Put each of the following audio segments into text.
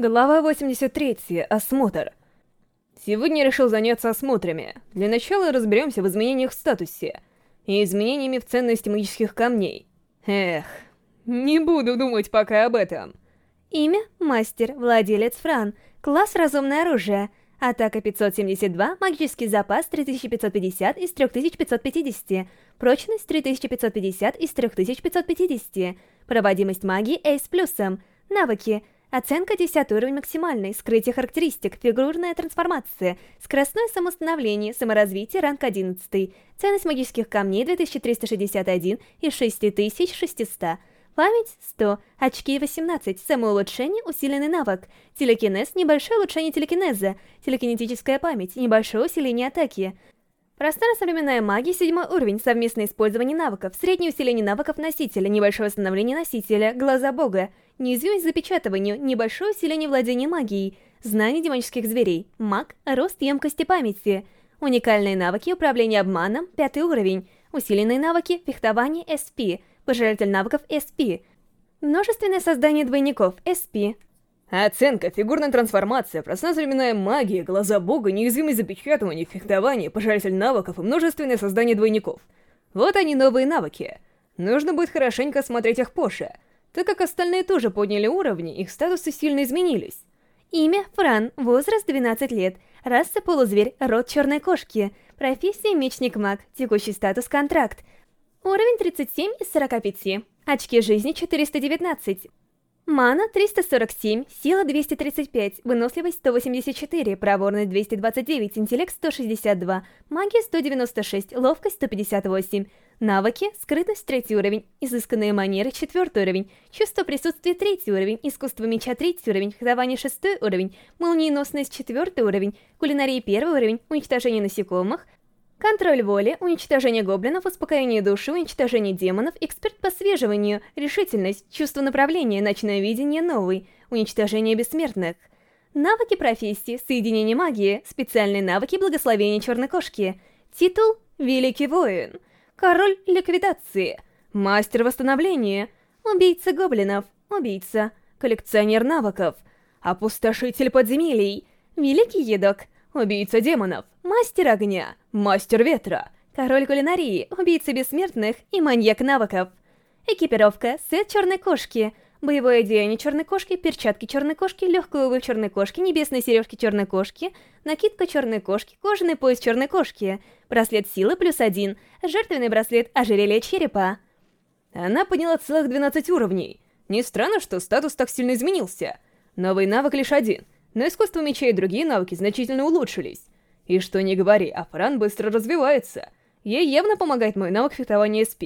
Глава 83. Осмотр. Сегодня решил заняться осмотрами. Для начала разберемся в изменениях в статусе и изменениями в ценности магических камней. Эх, не буду думать пока об этом. Имя — Мастер, владелец Фран, класс Разумное оружие, атака 572, магический запас 3550 из 3550, прочность 3550 из 3550, проводимость магии A с плюсом, навыки — Оценка 10 уровень максимальный, скрытие характеристик, фигурная трансформация, скоростное самоустановление, саморазвитие, ранг 11, ценность магических камней 2361 и 6600, память 100, очки 18, самоулучшение, усиленный навык, телекинез, небольшое улучшение телекинеза, телекинетическая память, небольшое усиление атаки, Простая современная магия, седьмой уровень, совместное использование навыков, среднее усиление навыков носителя, небольшое восстановление носителя, глаза бога, неуязвимость запечатыванию, небольшое усиление владения магией, знание демонических зверей, маг, рост емкости памяти, уникальные навыки управления обманом, пятый уровень, усиленные навыки, фехтование, SP, пожиратель навыков, SP, множественное создание двойников, SP, Оценка, фигурная трансформация, пространственно магия, глаза бога, неуязвимость запечатывания, фехтование, пожиратель навыков и множественное создание двойников. Вот они новые навыки. Нужно будет хорошенько смотреть их позже, так как остальные тоже подняли уровни, их статусы сильно изменились. Имя — Фран, возраст 12 лет, раса полузверь, род черной кошки, профессия мечник-маг, текущий статус контракт, уровень 37 из 45, очки жизни 419, Мана 347, сила 235, выносливость 184, проворность 229, интеллект 162, магия 196, ловкость 158, навыки, скрытость 3 уровень, изысканные манеры 4 уровень, чувство присутствия 3 уровень, искусство меча 3 уровень, ходование 6 уровень, молниеносность 4 уровень, кулинария 1 уровень, уничтожение насекомых, Контроль воли, уничтожение гоблинов, успокоение души, уничтожение демонов, эксперт по свеживанию, решительность, чувство направления, ночное видение новый, уничтожение бессмертных. Навыки профессии, соединение магии, специальные навыки благословения черной кошки. Титул «Великий воин». Король ликвидации. Мастер восстановления. Убийца гоблинов. Убийца. Коллекционер навыков. Опустошитель подземелий. Великий едок. Убийца демонов, мастер огня, мастер ветра, король кулинарии, убийца бессмертных и маньяк навыков. Экипировка, сет черной кошки, боевое одеяние черной кошки, перчатки черной кошки, легкая обувь черной кошки, небесные сережки черной кошки, накидка черной кошки, кожаный пояс черной кошки, браслет силы плюс один, жертвенный браслет ожерелья черепа. Она подняла целых 12 уровней. Не странно, что статус так сильно изменился. Новый навык лишь один — но искусство меча и другие навыки значительно улучшились. И что не говори, а Фран быстро развивается. Ей явно помогает мой навык фехтования СП.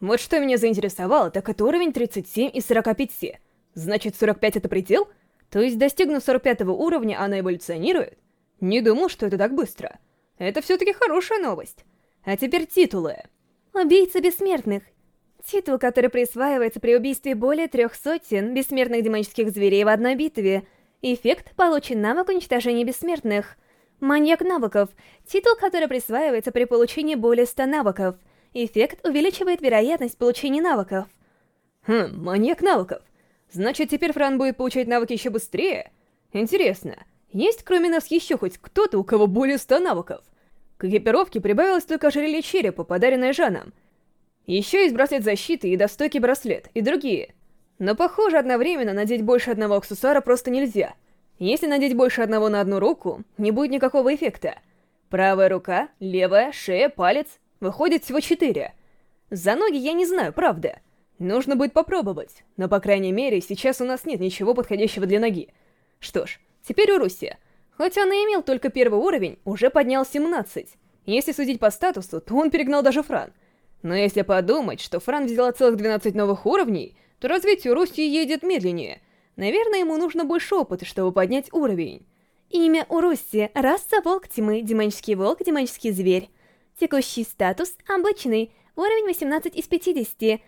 Вот что меня заинтересовало, так это уровень 37 из 45. Значит, 45 это предел? То есть, достигнув 45 уровня, она эволюционирует? Не думал, что это так быстро. Это все-таки хорошая новость. А теперь титулы. Убийца бессмертных. Титул, который присваивается при убийстве более трех сотен бессмертных демонических зверей в одной битве — Эффект получен навык уничтожения бессмертных. Маньяк навыков. Титул, который присваивается при получении более 100 навыков. Эффект увеличивает вероятность получения навыков. Хм, маньяк навыков. Значит, теперь Фран будет получать навыки еще быстрее? Интересно, есть кроме нас еще хоть кто-то, у кого более 100 навыков? К экипировке прибавилось только ожерелье черепа, подаренное Жаном. Еще есть браслет защиты и достойкий браслет, и другие. Но, похоже, одновременно надеть больше одного аксессуара просто нельзя. Если надеть больше одного на одну руку, не будет никакого эффекта. Правая рука, левая, шея, палец. Выходит всего четыре. За ноги я не знаю, правда. Нужно будет попробовать, но, по крайней мере, сейчас у нас нет ничего подходящего для ноги. Что ж, теперь у Руси. Хоть он и имел только первый уровень, уже поднял 17. Если судить по статусу, то он перегнал даже Фран. Но если подумать, что Фран взяла целых 12 новых уровней, то развитие Руси едет медленнее. Наверное, ему нужно больше опыта, чтобы поднять уровень. Имя у Руси — раса волк тьмы, демонический волк, демонический зверь. Текущий статус — обычный, уровень 18 из 50.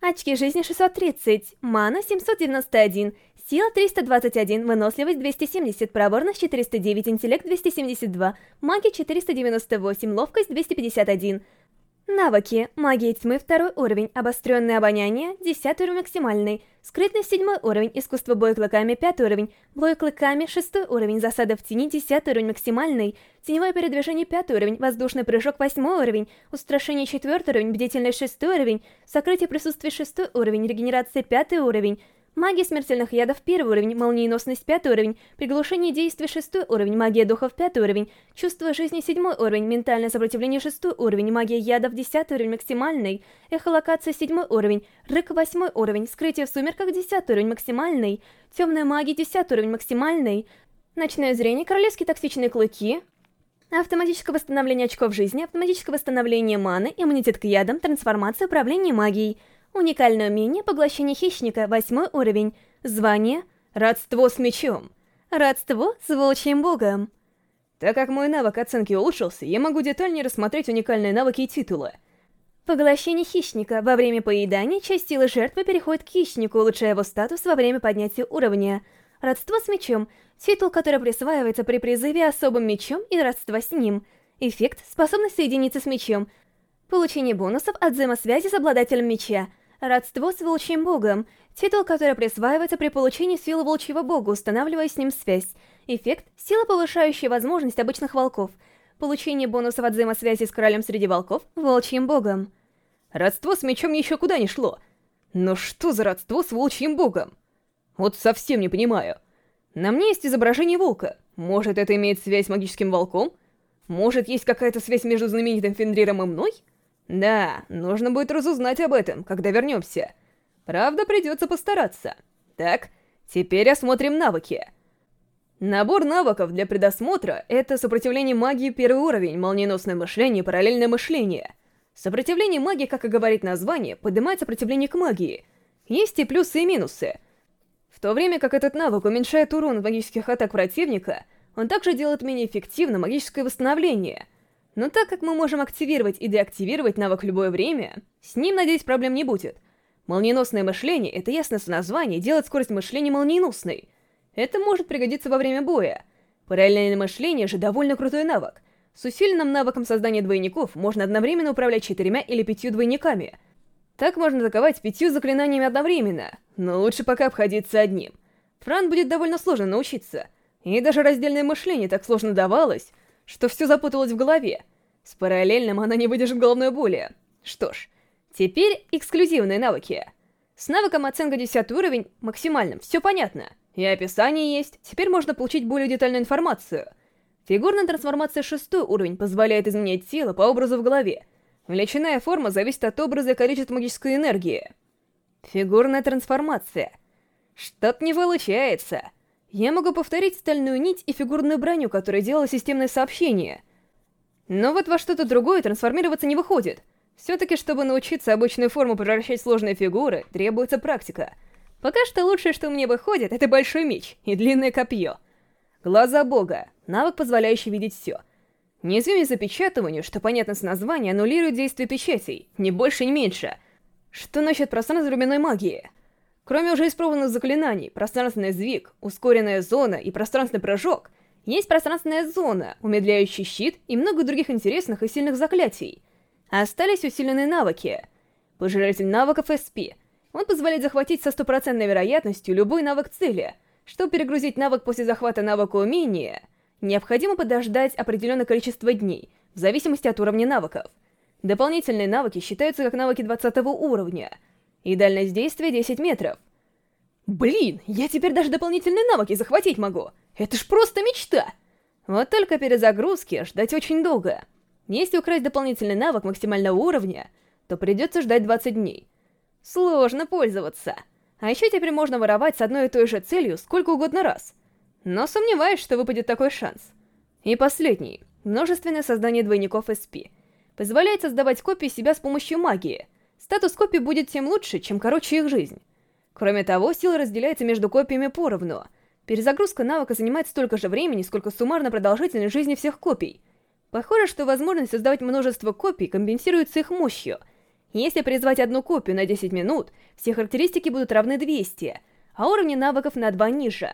Очки жизни 630, мана 791, сила 321, выносливость 270, проворность 409, интеллект 272, магия 498, ловкость 251. Навыки. Магия тьмы второй уровень. Обостренное обоняние. Десятый уровень максимальный. Скрытность седьмой уровень. Искусство боя клыками пятый уровень. Бой клыками шестой уровень. Засада в тени десятый уровень максимальный. Теневое передвижение пятый уровень. Воздушный прыжок восьмой уровень. Устрашение четвертый уровень. Бдительность шестой уровень. Сокрытие присутствия шестой уровень. Регенерация пятый уровень. Магия смертельных ядов первый уровень, молниеносность пятый уровень, приглушение действий шестой уровень, магия духов пятый уровень, чувство жизни седьмой уровень, ментальное сопротивление шестой уровень, магия ядов десятый уровень максимальный, эхолокация седьмой уровень, рык восьмой уровень, скрытие в сумерках десятый уровень максимальный, темная магия десятый уровень максимальный, ночное зрение, королевские токсичные клыки, автоматическое восстановление очков жизни, автоматическое восстановление маны, иммунитет к ядам, трансформация, управление магией. Уникальное умение поглощения хищника, восьмой уровень. Звание «Родство с мечом». Родство с волчьим богом. Так как мой навык оценки улучшился, я могу детальнее рассмотреть уникальные навыки и титулы. Поглощение хищника. Во время поедания часть силы жертвы переходит к хищнику, улучшая его статус во время поднятия уровня. Родство с мечом. Титул, который присваивается при призыве особым мечом и родства с ним. Эффект — способность соединиться с мечом. Получение бонусов от взаимосвязи с обладателем меча — Родство с волчьим богом. Титул, который присваивается при получении силы волчьего бога, устанавливая с ним связь. Эффект — сила, повышающая возможность обычных волков. Получение бонусов от взаимосвязи с королем среди волков — волчьим богом. Родство с мечом еще куда не шло. Но что за родство с волчьим богом? Вот совсем не понимаю. На мне есть изображение волка. Может, это имеет связь с магическим волком? Может, есть какая-то связь между знаменитым Фендриром и мной? Да, нужно будет разузнать об этом, когда вернемся. Правда, придется постараться. Так, теперь осмотрим навыки. Набор навыков для предосмотра — это сопротивление магии первый уровень, молниеносное мышление, параллельное мышление. Сопротивление магии, как и говорит название, поднимает сопротивление к магии. Есть и плюсы, и минусы. В то время как этот навык уменьшает урон магических атак противника, он также делает менее эффективно магическое восстановление — но так как мы можем активировать и деактивировать навык в любое время, с ним, надеюсь, проблем не будет. Молниеносное мышление — это ясно с названия, делает скорость мышления молниеносной. Это может пригодиться во время боя. Параллельное мышление же довольно крутой навык. С усиленным навыком создания двойников можно одновременно управлять четырьмя или пятью двойниками. Так можно атаковать пятью заклинаниями одновременно, но лучше пока обходиться одним. Фран будет довольно сложно научиться. И даже раздельное мышление так сложно давалось, что все запуталось в голове. С параллельным она не выдержит головной боли. Что ж, теперь эксклюзивные навыки. С навыком оценка 10 уровень максимальным, все понятно. И описание есть, теперь можно получить более детальную информацию. Фигурная трансформация 6 уровень позволяет изменять тело по образу в голове. Величина форма зависит от образа и количества магической энергии. Фигурная трансформация. Что-то не получается. Я могу повторить стальную нить и фигурную броню, которая делала системное сообщение. Но вот во что-то другое трансформироваться не выходит. Все-таки, чтобы научиться обычную форму превращать в сложные фигуры, требуется практика. Пока что лучшее, что мне выходит, это большой меч и длинное копье. Глаза бога. Навык, позволяющий видеть все. Неуязвимость запечатыванию, что понятно с названия, аннулирует действие печатей, ни больше, ни меньше. Что насчет пространства временной магии? Кроме уже испробованных заклинаний, пространственный сдвиг, ускоренная зона и пространственный прыжок, есть пространственная зона, умедляющий щит и много других интересных и сильных заклятий. Остались усиленные навыки. Пожиратель навыков SP. Он позволяет захватить со стопроцентной вероятностью любой навык цели. Чтобы перегрузить навык после захвата навыка умения, необходимо подождать определенное количество дней, в зависимости от уровня навыков. Дополнительные навыки считаются как навыки 20 уровня — и дальность действия 10 метров. Блин, я теперь даже дополнительные навыки захватить могу. Это ж просто мечта! Вот только перезагрузки ждать очень долго. Если украсть дополнительный навык максимального уровня, то придется ждать 20 дней. Сложно пользоваться. А еще теперь можно воровать с одной и той же целью сколько угодно раз. Но сомневаюсь, что выпадет такой шанс. И последний. Множественное создание двойников SP. Позволяет создавать копии себя с помощью магии. Статус копий будет тем лучше, чем короче их жизнь. Кроме того, сила разделяется между копиями поровну. Перезагрузка навыка занимает столько же времени, сколько суммарно продолжительность жизни всех копий. Похоже, что возможность создавать множество копий компенсируется их мощью. Если призвать одну копию на 10 минут, все характеристики будут равны 200, а уровни навыков на 2 ниже.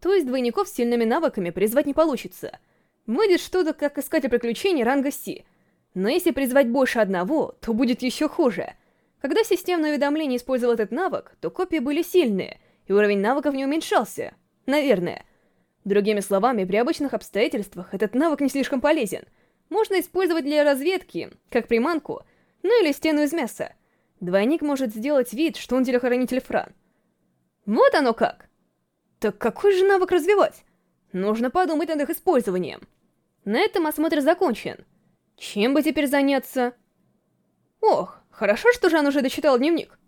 То есть двойников с сильными навыками призвать не получится. Выйдет что-то, как искатель приключений ранга Си. Но если призвать больше одного, то будет еще хуже. Когда системное уведомление использовал этот навык, то копии были сильные, и уровень навыков не уменьшался. Наверное. Другими словами, при обычных обстоятельствах этот навык не слишком полезен. Можно использовать для разведки, как приманку, ну или стену из мяса. Двойник может сделать вид, что он телохранитель Фран. Вот оно как! Так какой же навык развивать? Нужно подумать над их использованием. На этом осмотр закончен. Чем бы теперь заняться? Ох, хорошо, что Жан уже дочитал дневник.